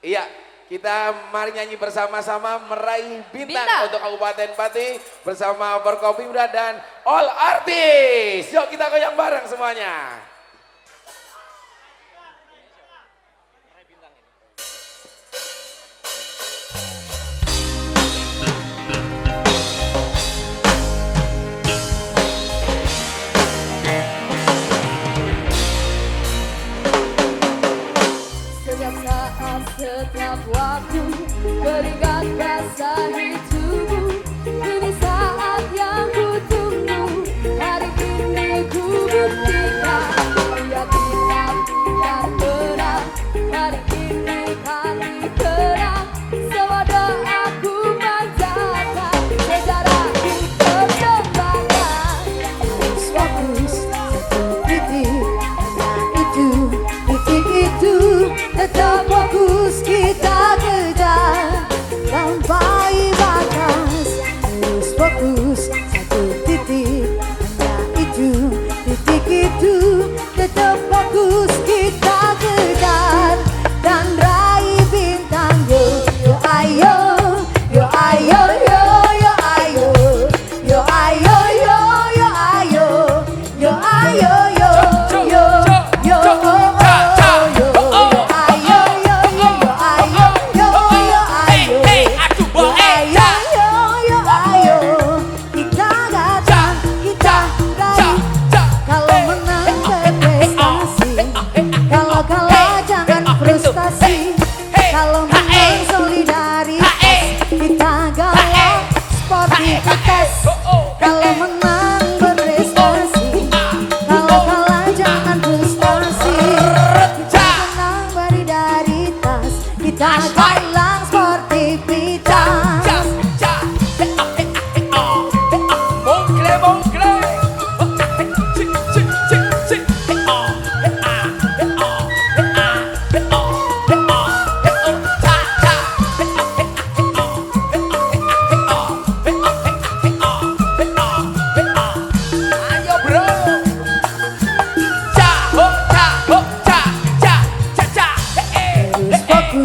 Iya, kita mari nyanyi bersama-sama meraih bintang, bintang untuk Kabupaten Pati bersama Berkopi Muda dan All Artis. Yuk kita goyang bareng semuanya. But it fire.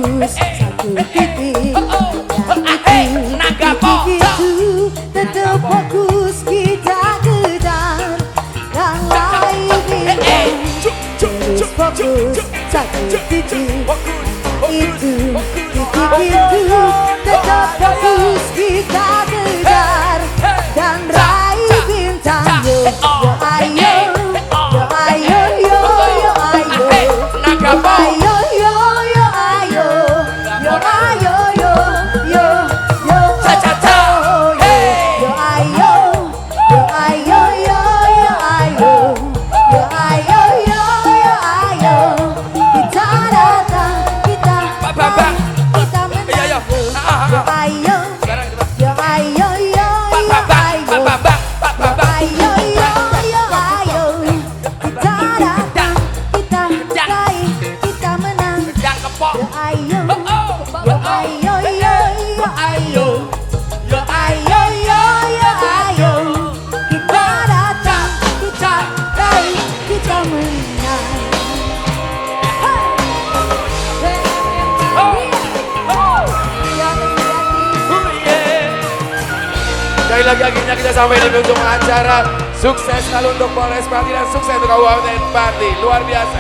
bagus satu titik. Eh naga itu? tetap fokus. Kita kejar yang lain. Terus fokus. satu titik. Itu titik itu. Sekali lagi akhirnya kita sampai di ujung acara. Sukses selalu untuk Polres Pati dan sukses untuk Kabupaten Pati. Luar biasa.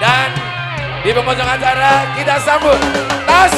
Dan di pengunjung acara kita sambut Tas